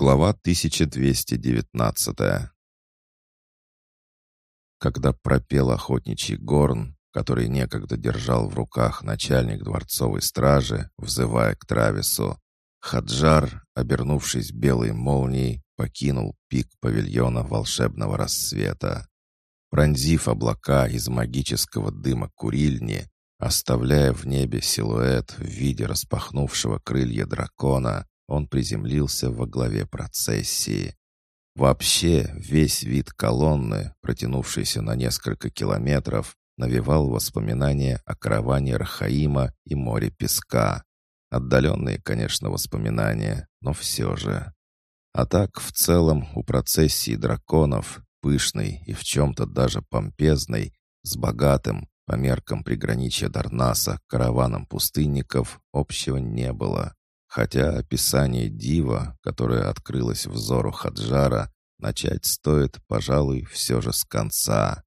Глава 1219 Когда пропел охотничий горн, который некогда держал в руках начальник дворцовой стражи, взывая к Травису, Хаджар, обернувшись белой молнией, покинул пик павильона волшебного рассвета. Пронзив облака из магического дыма курильни, оставляя в небе силуэт в виде распахнувшего крылья дракона, он приземлился во главе процессии. Вообще, весь вид колонны, протянувшейся на несколько километров, навевал воспоминания о караване Рахаима и море песка. Отдаленные, конечно, воспоминания, но все же. А так, в целом, у процессии драконов, пышной и в чем-то даже помпезной, с богатым, по меркам приграничья Дарнаса, караваном пустынников, общего не было. Хотя описание дива, которое открылось взору Хаджара, начать стоит, пожалуй, все же с конца.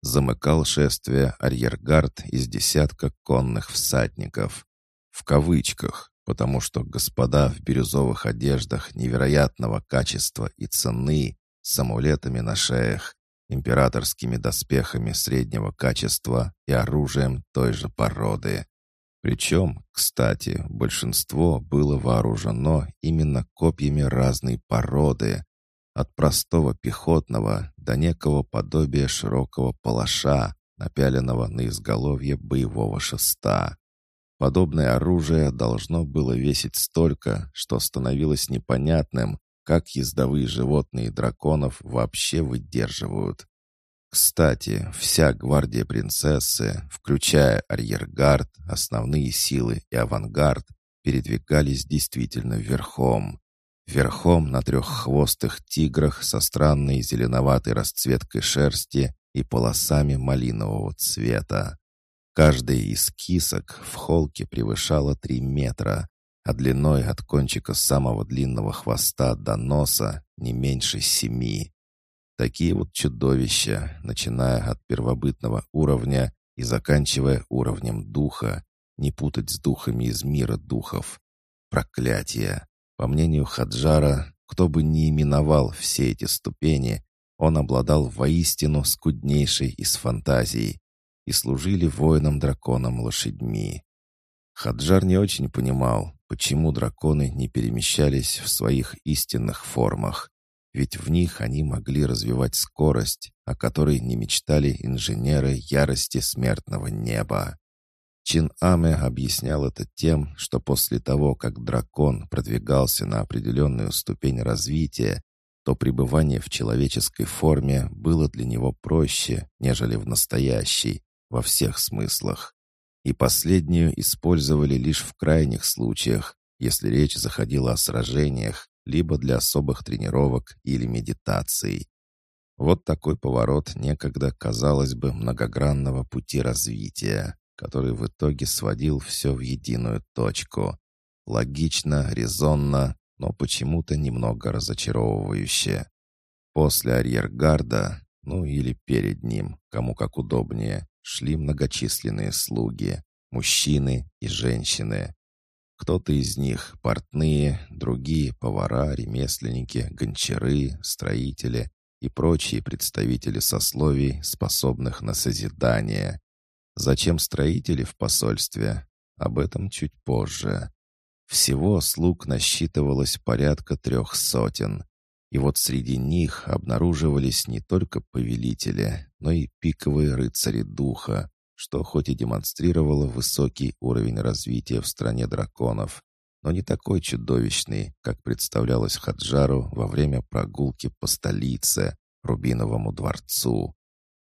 Замыкал шествие арьергард из десятка конных всадников. В кавычках, потому что господа в бирюзовых одеждах невероятного качества и цены, с амулетами на шеях, императорскими доспехами среднего качества и оружием той же породы. Причем, кстати, большинство было вооружено именно копьями разной породы, от простого пехотного до некого подобия широкого палаша, напяленного на изголовье боевого шеста. Подобное оружие должно было весить столько, что становилось непонятным, как ездовые животные драконов вообще выдерживают. Кстати, вся гвардия принцессы, включая арьергард, основные силы и авангард, передвигались действительно верхом. Верхом на треххвостых тиграх со странной зеленоватой расцветкой шерсти и полосами малинового цвета. Каждая из кисок в холке превышала три метра, а длиной от кончика самого длинного хвоста до носа не меньше семи. Такие вот чудовища, начиная от первобытного уровня и заканчивая уровнем духа, не путать с духами из мира духов. Проклятие! По мнению Хаджара, кто бы ни именовал все эти ступени, он обладал воистину скуднейшей из фантазий и служили воинам-драконам лошадьми. Хаджар не очень понимал, почему драконы не перемещались в своих истинных формах ведь в них они могли развивать скорость, о которой не мечтали инженеры ярости смертного неба. Чин Аме объяснял это тем, что после того, как дракон продвигался на определенную ступень развития, то пребывание в человеческой форме было для него проще, нежели в настоящей, во всех смыслах. И последнюю использовали лишь в крайних случаях, если речь заходила о сражениях, либо для особых тренировок или медитаций. Вот такой поворот некогда, казалось бы, многогранного пути развития, который в итоге сводил все в единую точку. Логично, резонно, но почему-то немного разочаровывающе. После арьергарда, ну или перед ним, кому как удобнее, шли многочисленные слуги, мужчины и женщины. Кто-то из них — портные, другие — повара, ремесленники, гончары, строители и прочие представители сословий, способных на созидание. Зачем строители в посольстве? Об этом чуть позже. Всего слуг насчитывалось порядка трех сотен. И вот среди них обнаруживались не только повелители, но и пиковые рыцари духа, что хоть и демонстрировало высокий уровень развития в стране драконов, но не такой чудовищный, как представлялось Хаджару во время прогулки по столице, Рубиновому дворцу.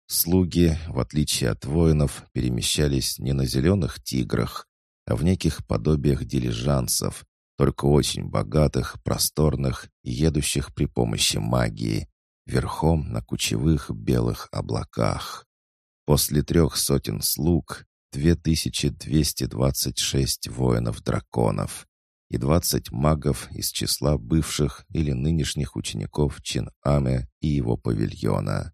Слуги, в отличие от воинов, перемещались не на зеленых тиграх, а в неких подобиях дилижансов, только очень богатых, просторных и едущих при помощи магии, верхом на кучевых белых облаках. После трех сотен слуг 2226 воинов-драконов и 20 магов из числа бывших или нынешних учеников Чин-Аме и его павильона.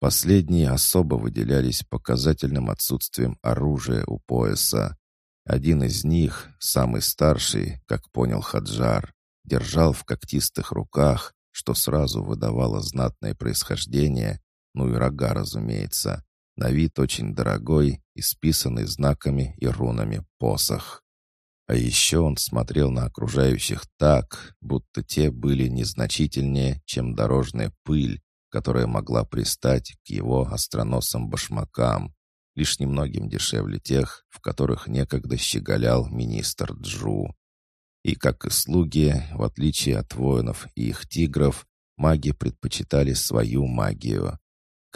Последние особо выделялись показательным отсутствием оружия у пояса. Один из них, самый старший, как понял Хаджар, держал в когтистых руках, что сразу выдавало знатное происхождение, ну и рога, разумеется, на вид очень дорогой, исписанный знаками и рунами посох. А еще он смотрел на окружающих так, будто те были незначительнее, чем дорожная пыль, которая могла пристать к его остроносым башмакам, лишь немногим дешевле тех, в которых некогда щеголял министр Джу. И, как и слуги, в отличие от воинов и их тигров, маги предпочитали свою магию.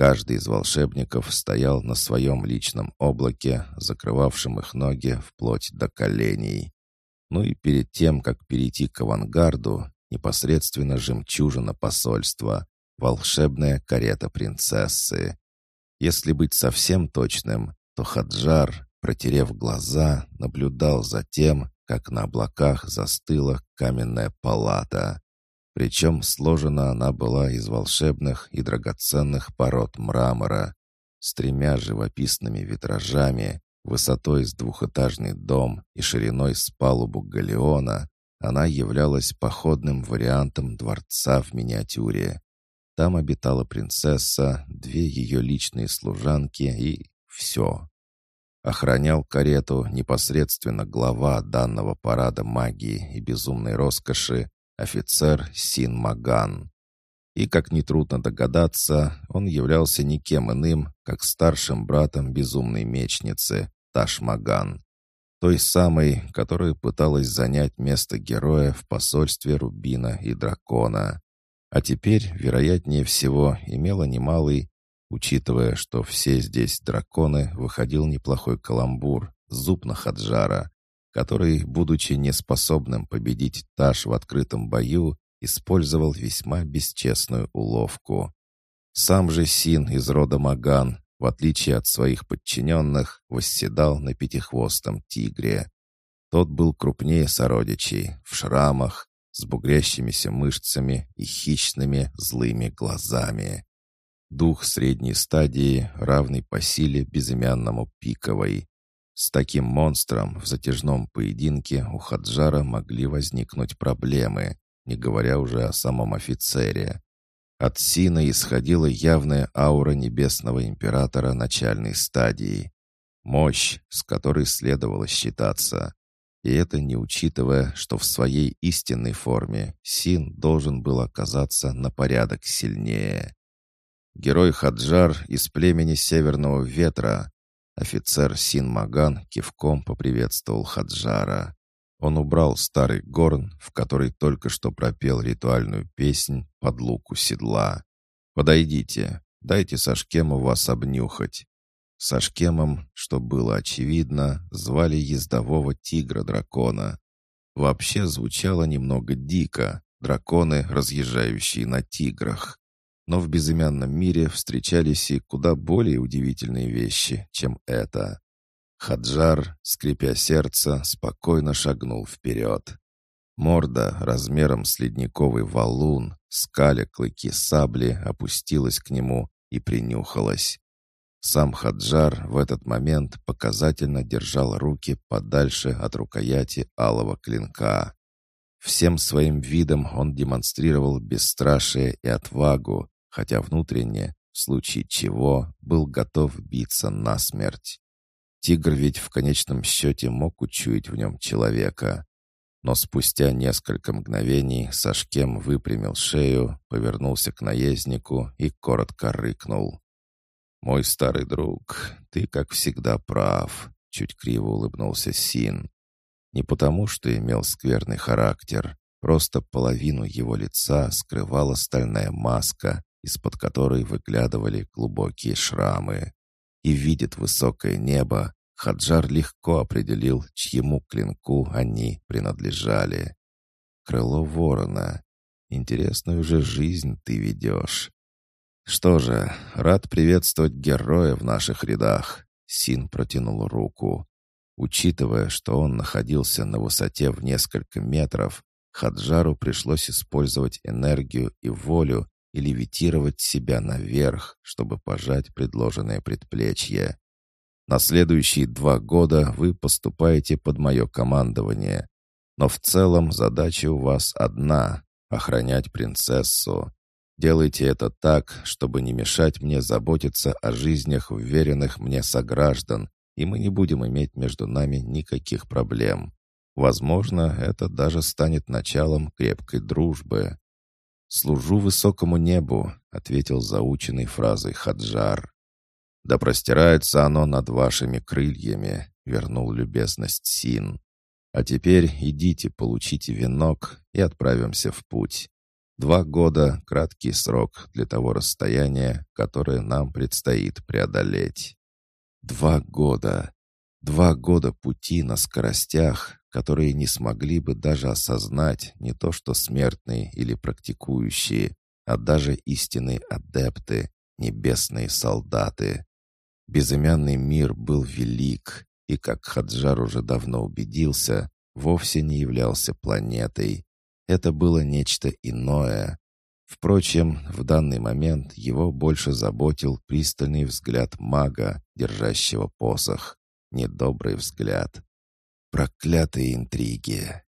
Каждый из волшебников стоял на своем личном облаке, закрывавшем их ноги вплоть до коленей. Ну и перед тем, как перейти к авангарду, непосредственно жемчужина посольства, волшебная карета принцессы. Если быть совсем точным, то Хаджар, протерев глаза, наблюдал за тем, как на облаках застыла каменная палата. Причем сложена она была из волшебных и драгоценных пород мрамора, с тремя живописными витражами, высотой с двухэтажный дом и шириной с палубу галеона, она являлась походным вариантом дворца в миниатюре. Там обитала принцесса, две ее личные служанки и все. Охранял карету непосредственно глава данного парада магии и безумной роскоши офицер Син Маган. И, как нетрудно догадаться, он являлся никем иным, как старшим братом безумной мечницы Таш Маган, той самой, которая пыталась занять место героя в посольстве Рубина и Дракона. А теперь, вероятнее всего, имела немалый, учитывая, что все здесь драконы, выходил неплохой каламбур, зуб на Хаджара, который, будучи неспособным победить Таш в открытом бою, использовал весьма бесчестную уловку. Сам же Син из рода Маган, в отличие от своих подчиненных, восседал на пятихвостом тигре. Тот был крупнее сородичей, в шрамах, с бугрящимися мышцами и хищными злыми глазами. Дух средней стадии, равный по силе безымянному пиковой. С таким монстром в затяжном поединке у Хаджара могли возникнуть проблемы, не говоря уже о самом офицере. От Сина исходила явная аура небесного императора начальной стадии. Мощь, с которой следовало считаться. И это не учитывая, что в своей истинной форме Син должен был оказаться на порядок сильнее. Герой Хаджар из племени Северного Ветра, Офицер Син Маган кивком поприветствовал Хаджара. Он убрал старый горн, в который только что пропел ритуальную песнь под луку седла. «Подойдите, дайте Сашкему вас обнюхать». Сашкемом, что было очевидно, звали ездового тигра-дракона. Вообще звучало немного дико, драконы, разъезжающие на тиграх. Но в безымянном мире встречались и куда более удивительные вещи, чем это. Хаджар, скрипя сердце, спокойно шагнул вперед. Морда размером с ледниковый валун, скаля клыки сабли, опустилась к нему и принюхалась. Сам Хаджар в этот момент показательно держал руки подальше от рукояти алого клинка. Всем своим видом он демонстрировал бесстрашие и отвагу, хотя внутренне, в случае чего, был готов биться насмерть. Тигр ведь в конечном счете мог учуять в нем человека. Но спустя несколько мгновений Сашкем выпрямил шею, повернулся к наезднику и коротко рыкнул. «Мой старый друг, ты, как всегда, прав», — чуть криво улыбнулся Син. Не потому, что имел скверный характер, просто половину его лица скрывала стальная маска, из-под которой выглядывали глубокие шрамы. И видит высокое небо, Хаджар легко определил, чьему клинку они принадлежали. «Крыло ворона. Интересную же жизнь ты ведешь». «Что же, рад приветствовать героя в наших рядах», — Син протянул руку. Учитывая, что он находился на высоте в несколько метров, Хаджару пришлось использовать энергию и волю, и левитировать себя наверх, чтобы пожать предложенное предплечье. На следующие два года вы поступаете под мое командование. Но в целом задача у вас одна — охранять принцессу. Делайте это так, чтобы не мешать мне заботиться о жизнях уверенных мне сограждан, и мы не будем иметь между нами никаких проблем. Возможно, это даже станет началом крепкой дружбы. «Служу высокому небу», — ответил заученной фразой Хаджар. «Да простирается оно над вашими крыльями», — вернул любезность Син. «А теперь идите, получите венок и отправимся в путь. Два года — краткий срок для того расстояния, которое нам предстоит преодолеть. Два года. Два года пути на скоростях, которые не смогли бы даже осознать не то что смертные или практикующие, а даже истинные адепты, небесные солдаты. Безымянный мир был велик, и, как Хаджар уже давно убедился, вовсе не являлся планетой, это было нечто иное. Впрочем, в данный момент его больше заботил пристальный взгляд мага, держащего посох. Недобрый взгляд. Проклятые интриги.